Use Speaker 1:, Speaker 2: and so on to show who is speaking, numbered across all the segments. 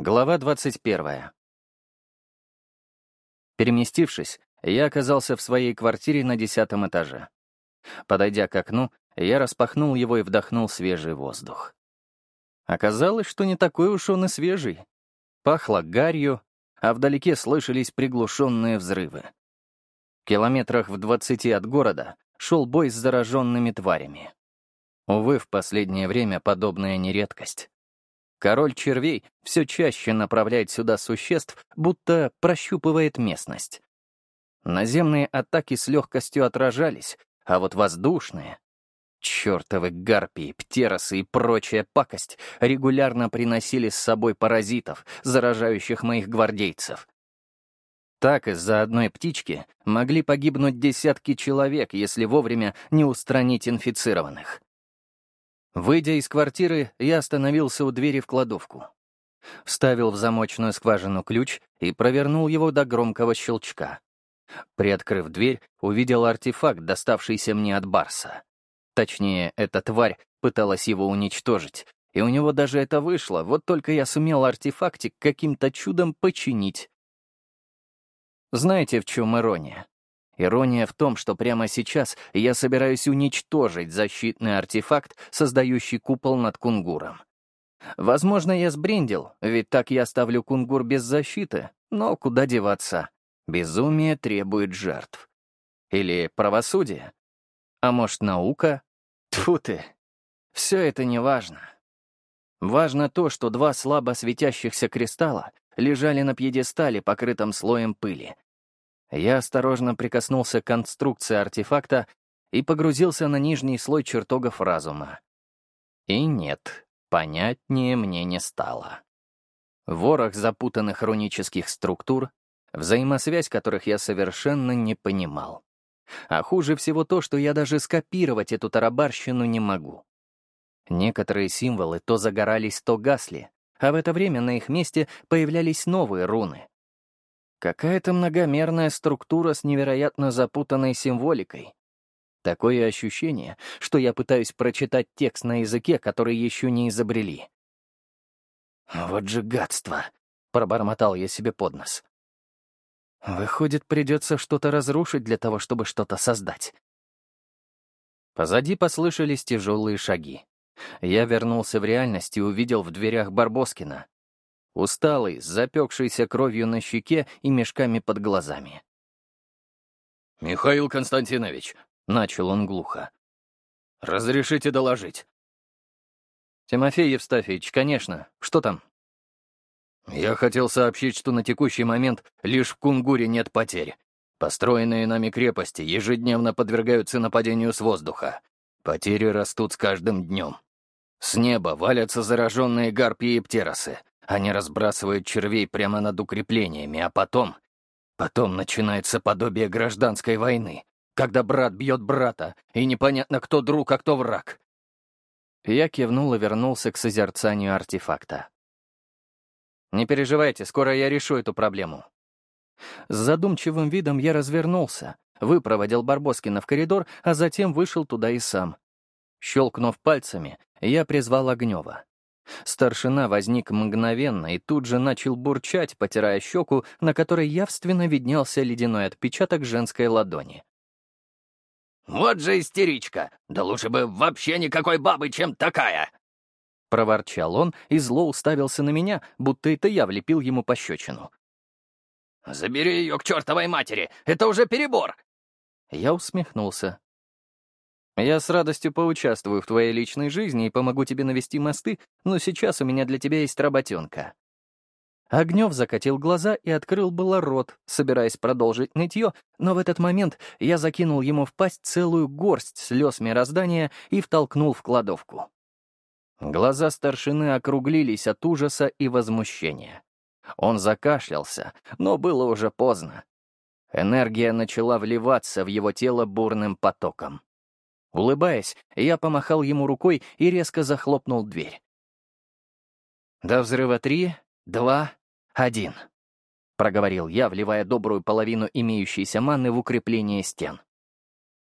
Speaker 1: Глава 21. Переместившись, я оказался в своей квартире на десятом этаже. Подойдя к окну, я распахнул его и вдохнул свежий воздух. Оказалось, что не такой уж он и свежий. Пахло гарью, а вдалеке слышались приглушенные взрывы. В километрах в двадцати от города шел бой с зараженными тварями. Увы, в последнее время подобная нередкость. Король червей все чаще направляет сюда существ, будто прощупывает местность. Наземные атаки с легкостью отражались, а вот воздушные... Чертовы гарпии, птеросы и прочая пакость регулярно приносили с собой паразитов, заражающих моих гвардейцев. Так из-за одной птички могли погибнуть десятки человек, если вовремя не устранить инфицированных. Выйдя из квартиры, я остановился у двери в кладовку. Вставил в замочную скважину ключ и провернул его до громкого щелчка. Приоткрыв дверь, увидел артефакт, доставшийся мне от Барса. Точнее, эта тварь пыталась его уничтожить, и у него даже это вышло, вот только я сумел артефактик каким-то чудом починить. Знаете, в чем ирония? Ирония в том, что прямо сейчас я собираюсь уничтожить защитный артефакт, создающий купол над кунгуром. Возможно, я сбрендил, ведь так я оставлю кунгур без защиты, но куда деваться? Безумие требует жертв. Или правосудие? А может, наука? Тьфу ты. Все это не важно. Важно то, что два слабо светящихся кристалла лежали на пьедестале, покрытом слоем пыли, я осторожно прикоснулся к конструкции артефакта и погрузился на нижний слой чертогов разума. И нет, понятнее мне не стало. Ворох запутанных рунических структур, взаимосвязь которых я совершенно не понимал. А хуже всего то, что я даже скопировать эту тарабарщину не могу. Некоторые символы то загорались, то гасли, а в это время на их месте появлялись новые руны. Какая-то многомерная структура с невероятно запутанной символикой. Такое ощущение, что я пытаюсь прочитать текст на языке, который еще не изобрели. «Вот же гадство!» — пробормотал я себе под нос. «Выходит, придется что-то разрушить для того, чтобы что-то создать». Позади послышались тяжелые шаги. Я вернулся в реальность и увидел в дверях Барбоскина, усталый, с запекшейся кровью на щеке и мешками под глазами.
Speaker 2: «Михаил Константинович», — начал он глухо, — «разрешите доложить?»
Speaker 1: «Тимофей Евстафьевич, конечно. Что там?»
Speaker 2: «Я хотел сообщить, что на текущий момент лишь в Кунгуре нет потерь. Построенные нами крепости ежедневно подвергаются нападению с воздуха. Потери растут с каждым днем. С неба валятся зараженные гарпии и птеросы. Они разбрасывают червей прямо над укреплениями, а потом... Потом начинается подобие гражданской войны, когда брат бьет брата, и непонятно, кто друг, а кто враг.
Speaker 1: Я кивнул и вернулся к созерцанию артефакта. «Не переживайте, скоро я решу эту проблему». С задумчивым видом я развернулся, выпроводил Барбоскина в коридор, а затем вышел туда и сам. Щелкнув пальцами, я призвал Огнева. Старшина возник мгновенно и тут же начал бурчать, потирая щеку, на которой явственно виднелся ледяной отпечаток женской ладони.
Speaker 2: «Вот же истеричка! Да лучше бы вообще никакой бабы, чем такая!»
Speaker 1: Проворчал он и зло уставился на меня, будто это я влепил ему пощечину.
Speaker 2: «Забери ее к чертовой матери! Это уже перебор!»
Speaker 1: Я усмехнулся. Я с радостью поучаствую в твоей личной жизни и помогу тебе навести мосты, но сейчас у меня для тебя есть работенка». Огнев закатил глаза и открыл было рот, собираясь продолжить нытье, но в этот момент я закинул ему в пасть целую горсть слез мироздания и втолкнул в кладовку. Глаза старшины округлились от ужаса и возмущения. Он закашлялся, но было уже поздно. Энергия начала вливаться в его тело бурным потоком. Улыбаясь, я помахал ему рукой и резко захлопнул дверь. «До взрыва три, два, один», — проговорил я, вливая добрую половину имеющейся маны в укрепление стен.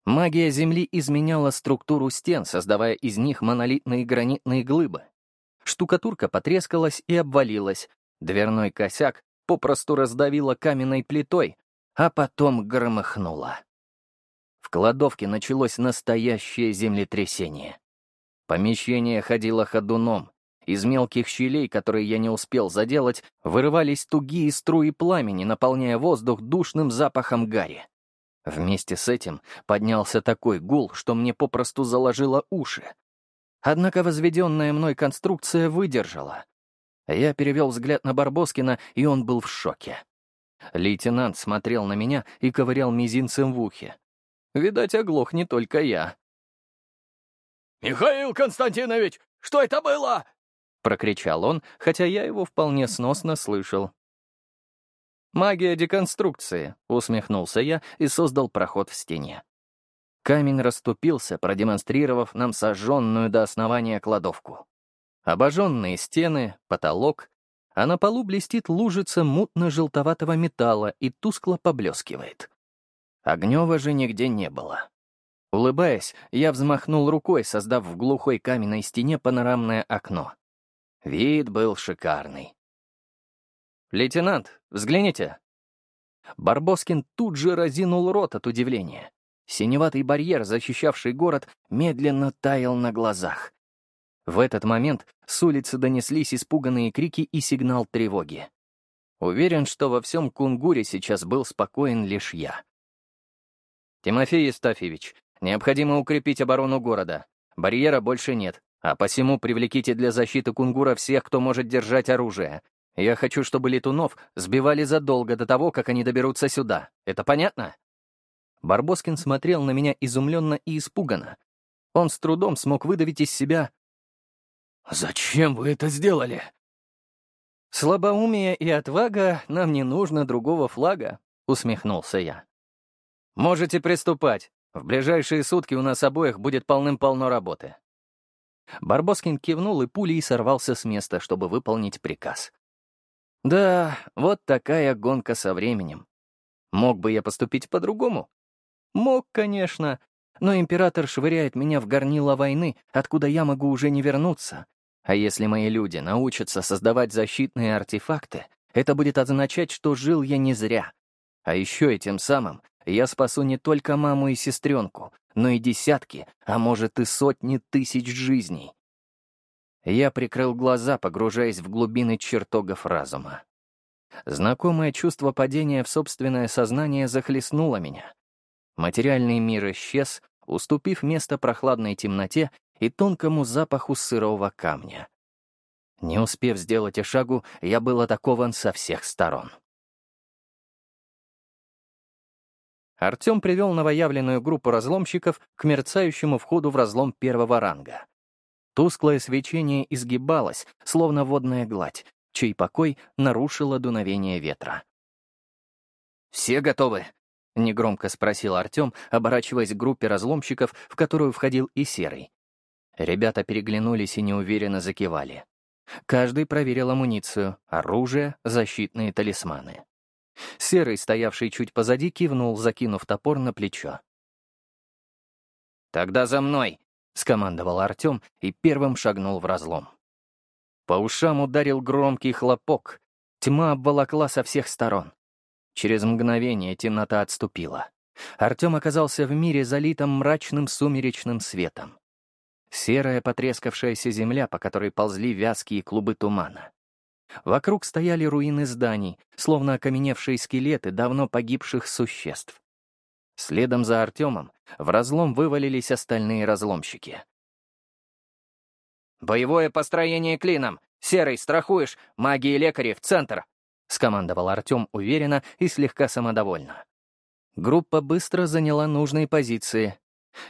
Speaker 1: Магия Земли изменяла структуру стен, создавая из них монолитные гранитные глыбы. Штукатурка потрескалась и обвалилась, Дверной косяк попросту раздавило каменной плитой, а потом громыхнуло. В кладовке началось настоящее землетрясение. Помещение ходило ходуном. Из мелких щелей, которые я не успел заделать, вырывались тугие струи пламени, наполняя воздух душным запахом гари. Вместе с этим поднялся такой гул, что мне попросту заложило уши. Однако возведенная мной конструкция выдержала. Я перевел взгляд на Барбоскина, и он был в шоке. Лейтенант смотрел на меня и ковырял мизинцем в ухе. Видать, оглох не только я.
Speaker 2: «Михаил Константинович, что это было?»
Speaker 1: — прокричал он, хотя я его вполне сносно слышал. «Магия деконструкции», — усмехнулся я и создал проход в стене. Камень расступился, продемонстрировав нам сожженную до основания кладовку. Обожженные стены, потолок, а на полу блестит лужица мутно-желтоватого металла и тускло поблескивает. Огнева же нигде не было. Улыбаясь, я взмахнул рукой, создав в глухой каменной стене панорамное окно. Вид был шикарный. «Лейтенант, взгляните!» Барбоскин тут же разинул рот от удивления. Синеватый барьер, защищавший город, медленно таял на глазах. В этот момент с улицы донеслись испуганные крики и сигнал тревоги. Уверен, что во всем Кунгуре сейчас был спокоен лишь я. «Тимофей Евстафьевич, необходимо укрепить оборону города. Барьера больше нет, а посему привлеките для защиты Кунгура всех, кто может держать оружие. Я хочу, чтобы летунов сбивали задолго до того, как они доберутся сюда. Это понятно?» Барбоскин смотрел на меня изумленно и испуганно. Он с трудом смог выдавить из себя.
Speaker 2: «Зачем вы это сделали?»
Speaker 1: «Слабоумие и отвага, нам не нужно другого флага», — усмехнулся я. «Можете приступать. В ближайшие сутки у нас обоих будет полным-полно работы». Барбоскин кивнул и пулей сорвался с места, чтобы выполнить приказ. Да, вот такая гонка со временем. Мог бы я поступить по-другому? Мог, конечно, но император швыряет меня в горнило войны, откуда я могу уже не вернуться. А если мои люди научатся создавать защитные артефакты, это будет означать, что жил я не зря. А еще и тем самым я спасу не только маму и сестренку, но и десятки, а может и сотни тысяч жизней. Я прикрыл глаза, погружаясь в глубины чертогов разума. Знакомое чувство падения в собственное сознание захлестнуло меня. Материальный мир исчез, уступив место прохладной темноте и тонкому запаху сырого камня. Не успев сделать и шагу, я был атакован со всех сторон. Артем привел новоявленную группу разломщиков к мерцающему входу в разлом первого ранга. Тусклое свечение изгибалось, словно водная гладь, чей покой нарушило дуновение ветра. «Все готовы?» — негромко спросил Артем, оборачиваясь к группе разломщиков, в которую входил и Серый. Ребята переглянулись и неуверенно закивали. Каждый проверил амуницию, оружие, защитные талисманы. Серый, стоявший чуть позади, кивнул, закинув топор на плечо. «Тогда за мной!» — скомандовал Артем и первым шагнул в разлом. По ушам ударил громкий хлопок. Тьма обволокла со всех сторон. Через мгновение темнота отступила. Артем оказался в мире, залитом мрачным сумеречным светом. Серая потрескавшаяся земля, по которой ползли вязкие клубы тумана. Вокруг стояли руины зданий, словно окаменевшие скелеты давно погибших существ. Следом за Артемом в разлом вывалились остальные разломщики. «Боевое построение клином! Серый, страхуешь! Маги и лекари в центр!» — скомандовал Артем уверенно и слегка самодовольно. Группа быстро заняла нужные позиции.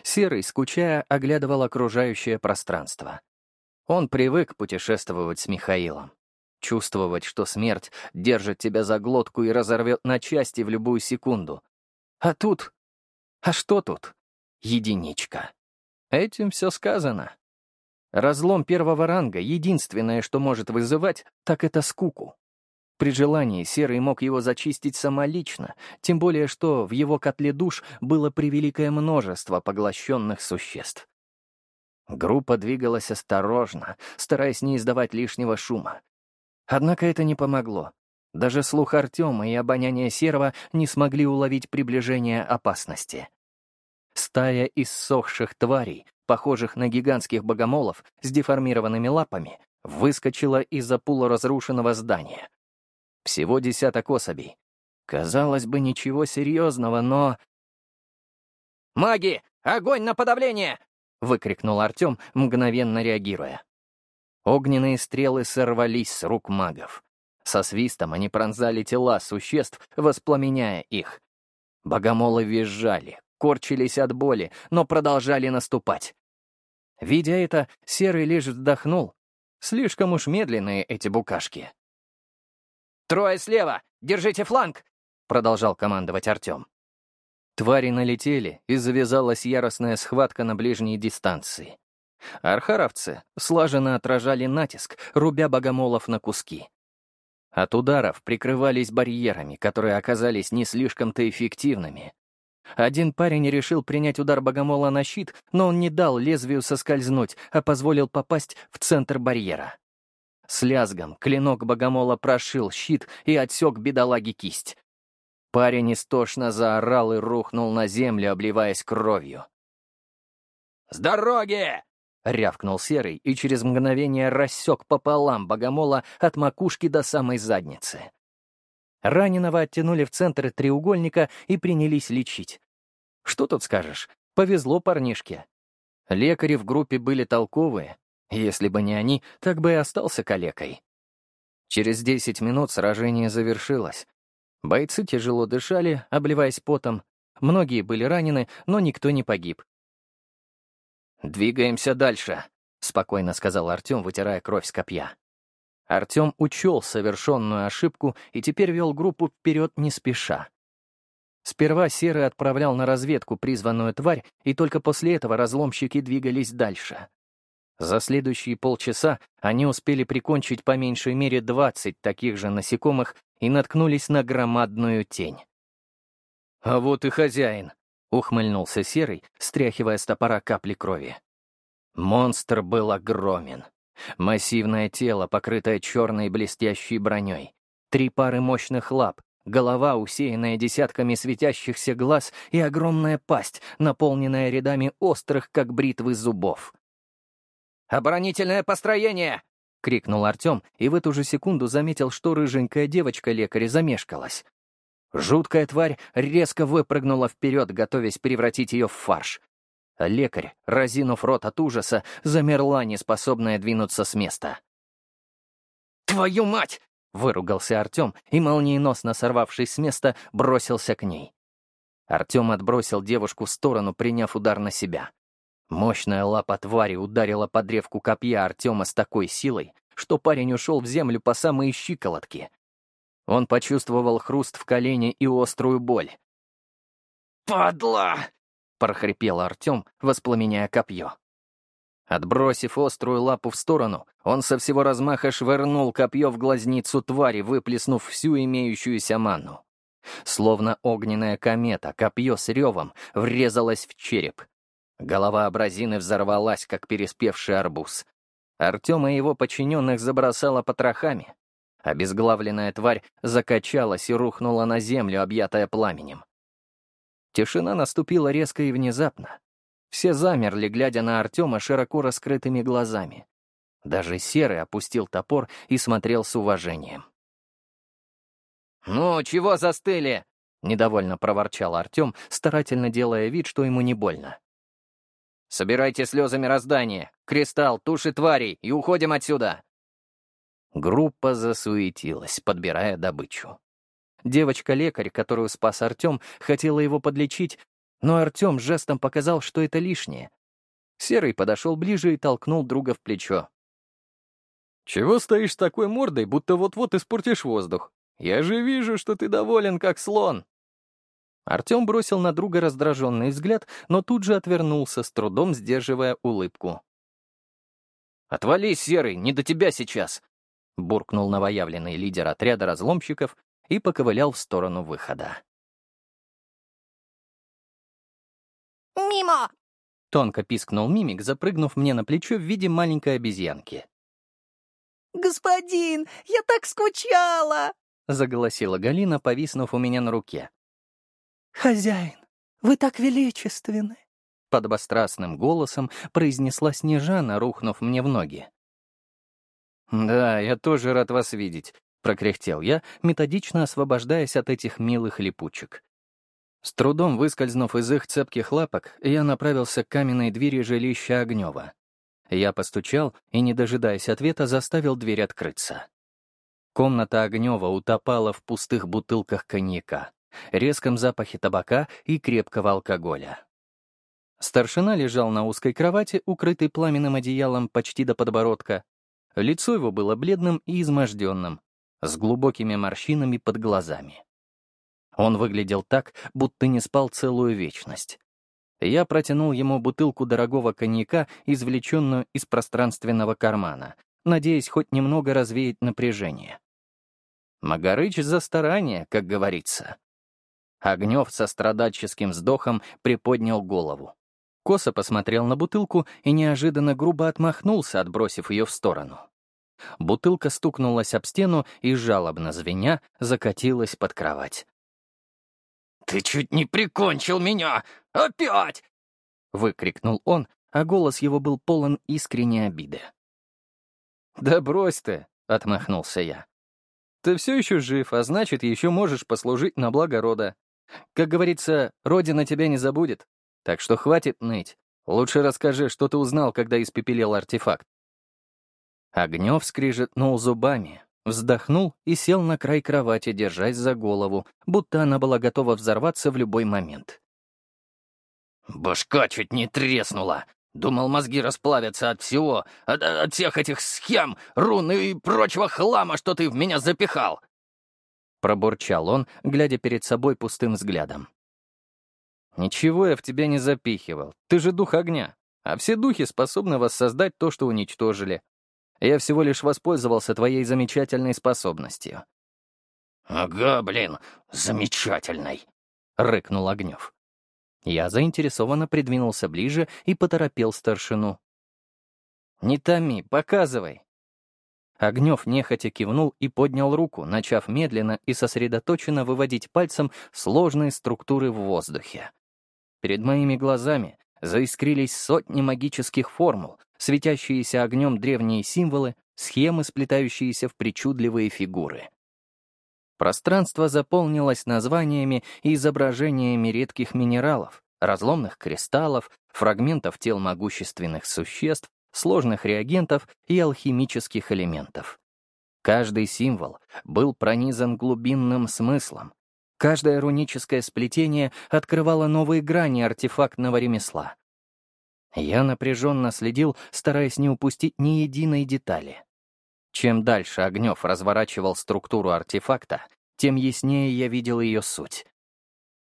Speaker 1: Серый, скучая, оглядывал окружающее пространство. Он привык путешествовать с Михаилом. Чувствовать, что смерть держит тебя за глотку и разорвет на части в любую секунду. А тут а что тут? Единичка. Этим все сказано. Разлом первого ранга — единственное, что может вызывать, так это скуку. При желании Серый мог его зачистить самолично, тем более что в его котле душ было превеликое множество поглощенных существ. Группа двигалась осторожно, стараясь не издавать лишнего шума. Однако это не помогло. Даже слух Артема и обоняние Серого не смогли уловить приближение опасности. Стая иссохших тварей, похожих на гигантских богомолов с деформированными лапами, выскочила из-за полуразрушенного здания. Всего десяток особей. Казалось бы, ничего серьезного, но...
Speaker 2: «Маги! Огонь на подавление!»
Speaker 1: — выкрикнул Артем, мгновенно реагируя. Огненные стрелы сорвались с рук магов. Со свистом они пронзали тела существ, воспламеняя их. Богомолы визжали, корчились от боли, но продолжали наступать. Видя это, Серый лишь вздохнул. Слишком уж медленные эти букашки.
Speaker 2: «Трое слева! Держите фланг!» — продолжал командовать Артем.
Speaker 1: Твари налетели, и завязалась яростная схватка на ближней дистанции. Архаровцы слаженно отражали натиск, рубя богомолов на куски. От ударов прикрывались барьерами, которые оказались не слишком-то эффективными. Один парень решил принять удар богомола на щит, но он не дал лезвию соскользнуть, а позволил попасть в центр барьера. С лязгом клинок богомола прошил щит и отсек бедолаги кисть. Парень истошно заорал и рухнул на землю, обливаясь кровью.
Speaker 2: «С дороги!»
Speaker 1: — рявкнул Серый и через мгновение рассек пополам богомола от макушки до самой задницы. Раненого оттянули в центр треугольника и принялись лечить. Что тут скажешь? Повезло парнишке. Лекари в группе были толковые. Если бы не они, так бы и остался калекой. Через десять минут сражение завершилось. Бойцы тяжело дышали, обливаясь потом. Многие были ранены, но никто не погиб. «Двигаемся дальше», — спокойно сказал Артем, вытирая кровь с копья. Артем учел совершенную ошибку и теперь вел группу вперед не спеша. Сперва Серый отправлял на разведку призванную тварь, и только после этого разломщики двигались дальше. За следующие полчаса они успели прикончить по меньшей мере 20 таких же насекомых и наткнулись на громадную тень. «А вот и хозяин», — ухмыльнулся Серый, стряхивая с топора капли крови. Монстр был огромен. Массивное тело, покрытое черной блестящей броней. Три пары мощных лап, голова, усеянная десятками светящихся глаз и огромная пасть, наполненная рядами острых, как бритвы, зубов.
Speaker 2: «Оборонительное построение!» — крикнул Артем, и в эту же секунду заметил, что рыженькая девочка-лекарь замешкалась. Жуткая тварь резко выпрыгнула вперед, готовясь превратить ее в фарш. Лекарь, разинув рот от ужаса, замерла, неспособная двинуться с места.
Speaker 1: «Твою мать!» — выругался Артем и, молниеносно сорвавшись с места, бросился к ней. Артем отбросил девушку в сторону, приняв удар на себя. Мощная лапа твари ударила по древку копья Артема с такой силой, что парень ушел в землю по самые щиколотки. Он почувствовал хруст в колене и острую боль.
Speaker 2: «Падла!»
Speaker 1: — прохрипел Артем, воспламеняя копье. Отбросив острую лапу в сторону, он со всего размаха швырнул копье в глазницу твари, выплеснув всю имеющуюся ману. Словно огненная комета, копье с ревом врезалось в череп. Голова абразины взорвалась, как переспевший арбуз. Артема и его подчиненных забросало потрохами, Обезглавленная тварь закачалась и рухнула на землю, объятая пламенем. Тишина наступила резко и внезапно. Все замерли, глядя на Артема широко раскрытыми глазами. Даже Серый опустил топор и смотрел с уважением.
Speaker 2: «Ну, чего застыли?»
Speaker 1: — недовольно проворчал Артем, старательно делая вид, что ему не больно.
Speaker 2: «Собирайте слезы мироздания, кристалл, туши тварей и уходим отсюда!»
Speaker 1: Группа засуетилась, подбирая добычу. Девочка-лекарь, которую спас Артем, хотела его подлечить, но Артем жестом показал, что это лишнее. Серый подошел ближе и толкнул друга в плечо. «Чего стоишь с такой мордой, будто вот-вот испортишь воздух? Я же вижу, что ты доволен, как слон!» Артем бросил на друга раздраженный взгляд, но тут же отвернулся, с трудом сдерживая улыбку. «Отвались, Серый, не до тебя сейчас!» Буркнул новоявленный лидер отряда разломщиков и поковылял в сторону выхода.
Speaker 3: «Мимо!»
Speaker 1: — тонко пискнул мимик, запрыгнув мне на плечо в виде маленькой обезьянки.
Speaker 3: «Господин, я так скучала!»
Speaker 1: — заголосила Галина, повиснув у меня на руке.
Speaker 3: «Хозяин, вы так величественны!»
Speaker 1: Подобострастным голосом произнесла Снежана, рухнув мне в ноги. «Да, я тоже рад вас видеть», — прокряхтел я, методично освобождаясь от этих милых липучек. С трудом выскользнув из их цепких лапок, я направился к каменной двери жилища Огнева. Я постучал и, не дожидаясь ответа, заставил дверь открыться. Комната Огнева утопала в пустых бутылках коньяка, резком запахе табака и крепкого алкоголя. Старшина лежал на узкой кровати, укрытый пламенным одеялом почти до подбородка. Лицо его было бледным и изможденным, с глубокими морщинами под глазами. Он выглядел так, будто не спал целую вечность. Я протянул ему бутылку дорогого коньяка, извлеченную из пространственного кармана, надеясь хоть немного развеять напряжение. Магарыч за старание, как говорится. Огнев со страдальческим вздохом приподнял голову. Косо посмотрел на бутылку и неожиданно грубо отмахнулся, отбросив ее в сторону. Бутылка стукнулась об стену и, жалобно звеня, закатилась под кровать.
Speaker 2: «Ты чуть не прикончил меня! Опять!» — выкрикнул он, а голос его был полон искренней обиды.
Speaker 1: «Да брось ты!» — отмахнулся я. «Ты все еще жив, а значит, еще можешь послужить на благо рода. Как говорится, Родина тебя не забудет. Так что хватит ныть. Лучше расскажи, что ты узнал, когда испепелил артефакт». Огнев скрижетнул зубами, Вздохнул и сел на край кровати, держась за голову, будто она была готова взорваться в любой момент.
Speaker 2: «Башка чуть не треснула. Думал, мозги расплавятся от всего, от, от всех этих схем, рун и прочего хлама, что ты в меня запихал!»
Speaker 1: Пробурчал он, глядя перед собой пустым взглядом. «Ничего я в тебя не запихивал. Ты же дух огня. А все духи способны воссоздать то, что уничтожили. Я всего лишь воспользовался твоей замечательной способностью».
Speaker 2: «Ага, блин, замечательной», — рыкнул Огнев.
Speaker 1: Я заинтересованно придвинулся ближе и поторопил старшину. «Не томи, показывай». Огнев нехотя кивнул и поднял руку, начав медленно и сосредоточенно выводить пальцем сложные структуры в воздухе. Перед моими глазами заискрились сотни магических формул, светящиеся огнем древние символы, схемы, сплетающиеся в причудливые фигуры. Пространство заполнилось названиями и изображениями редких минералов, разломных кристаллов, фрагментов тел могущественных существ, сложных реагентов и алхимических элементов. Каждый символ был пронизан глубинным смыслом. Каждое руническое сплетение открывало новые грани артефактного ремесла. Я напряженно следил, стараясь не упустить ни единой детали. Чем дальше Огнев разворачивал структуру артефакта, тем яснее я видел ее суть.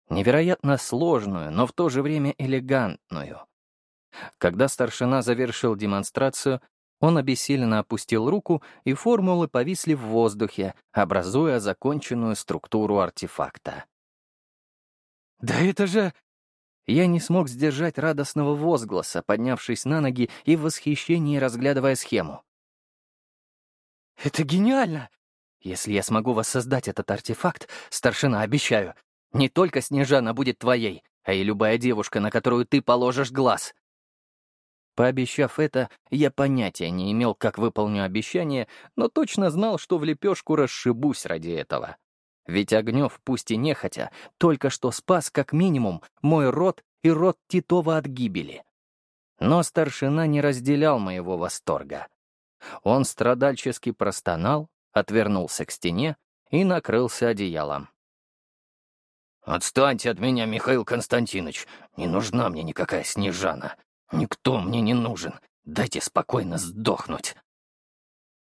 Speaker 1: Невероятно сложную, но в то же время элегантную. Когда старшина завершил демонстрацию, он обессиленно опустил руку, и формулы повисли в воздухе, образуя законченную структуру артефакта. «Да это же я не смог сдержать радостного возгласа, поднявшись на ноги и в восхищении разглядывая схему. «Это гениально! Если я смогу воссоздать этот артефакт, старшина, обещаю, не только Снежана будет твоей, а и любая девушка, на которую ты положишь глаз». Пообещав это, я понятия не имел, как выполню обещание, но точно знал, что в лепешку расшибусь ради этого. Ведь Огнев, пусть и нехотя, только что спас, как минимум, мой род и род Титова от гибели. Но старшина не разделял моего восторга. Он страдальчески простонал, отвернулся к стене и накрылся одеялом.
Speaker 2: «Отстаньте от меня, Михаил Константинович. Не нужна мне никакая Снежана. Никто мне не нужен. Дайте спокойно сдохнуть».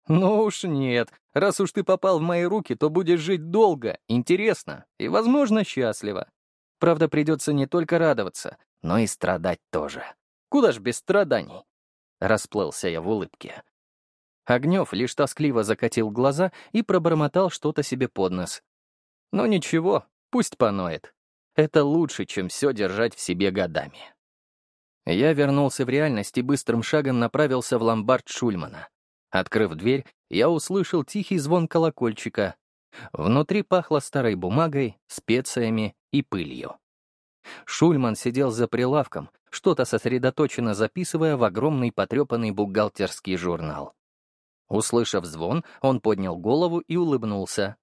Speaker 1: «Ну уж нет. Раз уж ты попал в мои руки, то будешь жить долго, интересно и, возможно, счастливо. Правда, придется не только радоваться, но и страдать тоже. Куда ж без страданий?» Расплылся я в улыбке. Огнев лишь тоскливо закатил глаза и пробормотал что-то себе под нос. «Ну ничего, пусть поноет. Это лучше, чем все держать в себе годами». Я вернулся в реальность и быстрым шагом направился в ломбард Шульмана. Открыв дверь, я услышал тихий звон колокольчика. Внутри пахло старой бумагой, специями и пылью. Шульман сидел за прилавком, что-то сосредоточенно записывая в огромный потрепанный бухгалтерский журнал. Услышав звон, он поднял голову и улыбнулся.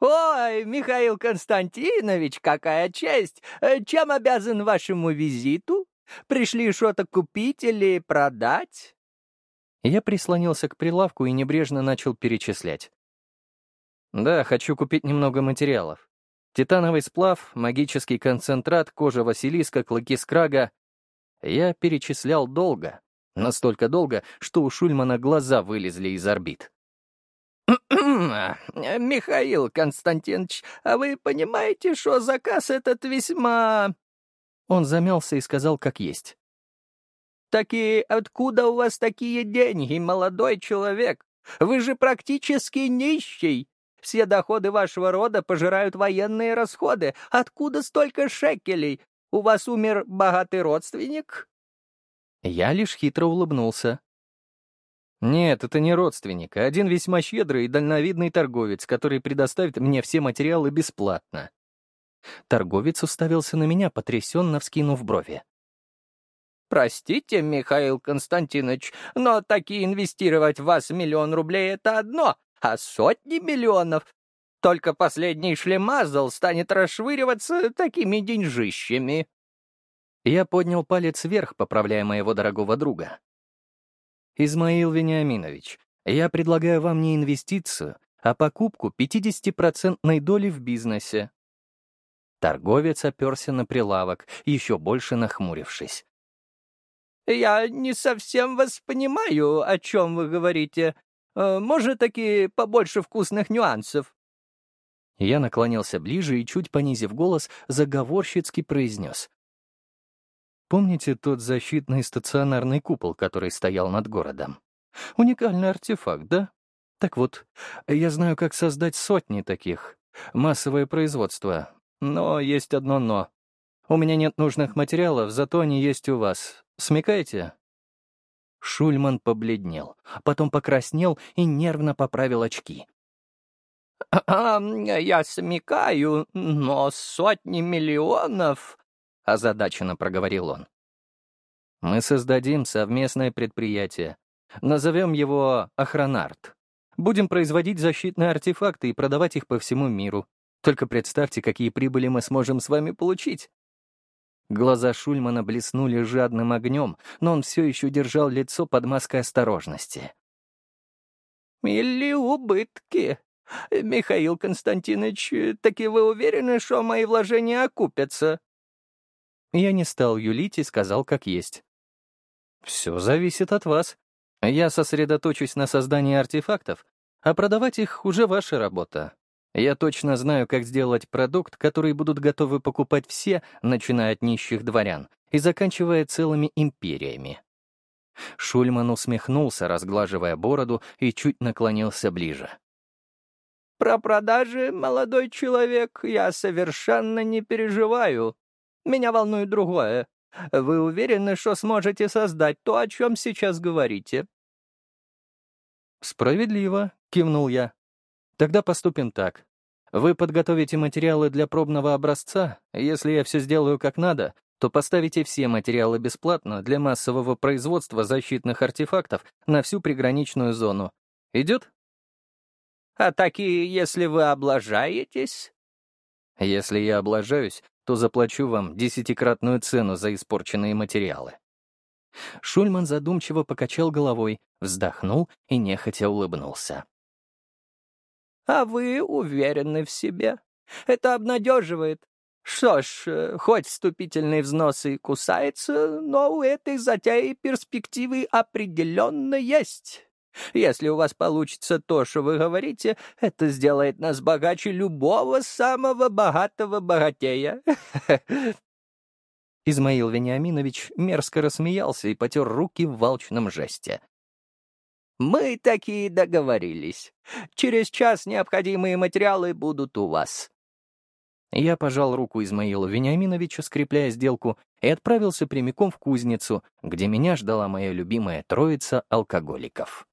Speaker 3: «Ой, Михаил Константинович, какая честь! Э, чем обязан вашему визиту? Пришли что-то купить или продать?»
Speaker 1: Я прислонился к прилавку и небрежно начал перечислять. «Да, хочу купить немного материалов. Титановый сплав, магический концентрат, кожа Василиска, клыки скрага. Я перечислял долго, настолько долго, что у Шульмана глаза вылезли из орбит.
Speaker 3: «Михаил Константинович, а вы понимаете, что заказ этот весьма...»
Speaker 1: Он замялся и сказал, как есть.
Speaker 3: «Таки откуда у вас такие деньги, молодой человек? Вы же практически нищий. Все доходы вашего рода пожирают военные расходы. Откуда столько шекелей? У вас умер богатый родственник?»
Speaker 1: Я лишь хитро улыбнулся. «Нет, это не родственник, а один весьма щедрый и дальновидный торговец, который предоставит мне все материалы бесплатно». Торговец уставился на меня, потрясенно вскинув брови.
Speaker 3: «Простите, Михаил Константинович, но таки инвестировать в вас миллион рублей — это одно, а сотни миллионов. Только последний шлемазл станет расшвыриваться такими деньжищами.
Speaker 1: Я поднял палец вверх, поправляя моего дорогого друга. «Измаил Вениаминович, я предлагаю вам не инвестицию, а покупку 50-процентной доли в бизнесе». Торговец оперся на прилавок, еще больше нахмурившись.
Speaker 3: «Я не совсем вас понимаю, о чем вы говорите. Э, может, таки побольше вкусных нюансов?»
Speaker 1: Я наклонился ближе и, чуть понизив голос, заговорщицки произнес. «Помните тот защитный стационарный купол, который стоял над городом? Уникальный артефакт, да? Так вот, я знаю, как создать сотни таких. Массовое производство. Но есть одно «но». У меня нет нужных материалов, зато они есть у вас. Смекаете?» Шульман побледнел, потом покраснел и нервно поправил очки.
Speaker 3: «А, я смекаю, но сотни миллионов...» — озадаченно проговорил он.
Speaker 1: «Мы создадим совместное предприятие. Назовем его «Охранарт». Будем производить защитные артефакты и продавать их по всему миру. Только представьте, какие прибыли мы сможем с вами получить. Глаза Шульмана блеснули жадным огнем, но он все еще держал лицо под маской осторожности.
Speaker 3: «Или убытки. Михаил Константинович, таки вы уверены, что мои вложения окупятся?»
Speaker 1: Я не стал юлить и сказал, как есть. «Все зависит от вас. Я сосредоточусь на создании артефактов, а продавать их уже ваша работа. Я точно знаю, как сделать продукт, который будут готовы покупать все, начиная от нищих дворян и заканчивая целыми империями. Шульман усмехнулся, разглаживая бороду, и чуть наклонился ближе.
Speaker 3: «Про продажи, молодой человек, я совершенно не переживаю. Меня волнует другое. Вы уверены, что сможете создать то, о чем сейчас говорите?»
Speaker 1: «Справедливо», — кивнул я. Тогда поступим так. Вы подготовите материалы для пробного образца. Если я все сделаю как надо, то поставите все материалы бесплатно для массового производства защитных артефактов на всю приграничную зону. Идет?
Speaker 3: А такие, если вы облажаетесь?
Speaker 1: Если я облажаюсь, то заплачу вам десятикратную цену за испорченные материалы. Шульман задумчиво покачал головой, вздохнул и нехотя улыбнулся.
Speaker 3: А вы уверены в себе. Это обнадеживает. Что ж, э, хоть вступительные взносы и кусаются, но у этой затеи перспективы определенно есть. Если у вас получится то, что вы говорите, это сделает нас богаче любого самого богатого богатея.
Speaker 1: Измаил Вениаминович мерзко рассмеялся и потер руки в волчном жесте.
Speaker 3: Мы такие договорились. Через час необходимые материалы будут у вас».
Speaker 1: Я пожал руку Измаилу Вениаминовичу, скрепляя сделку, и отправился прямиком в кузницу, где меня ждала моя любимая троица алкоголиков.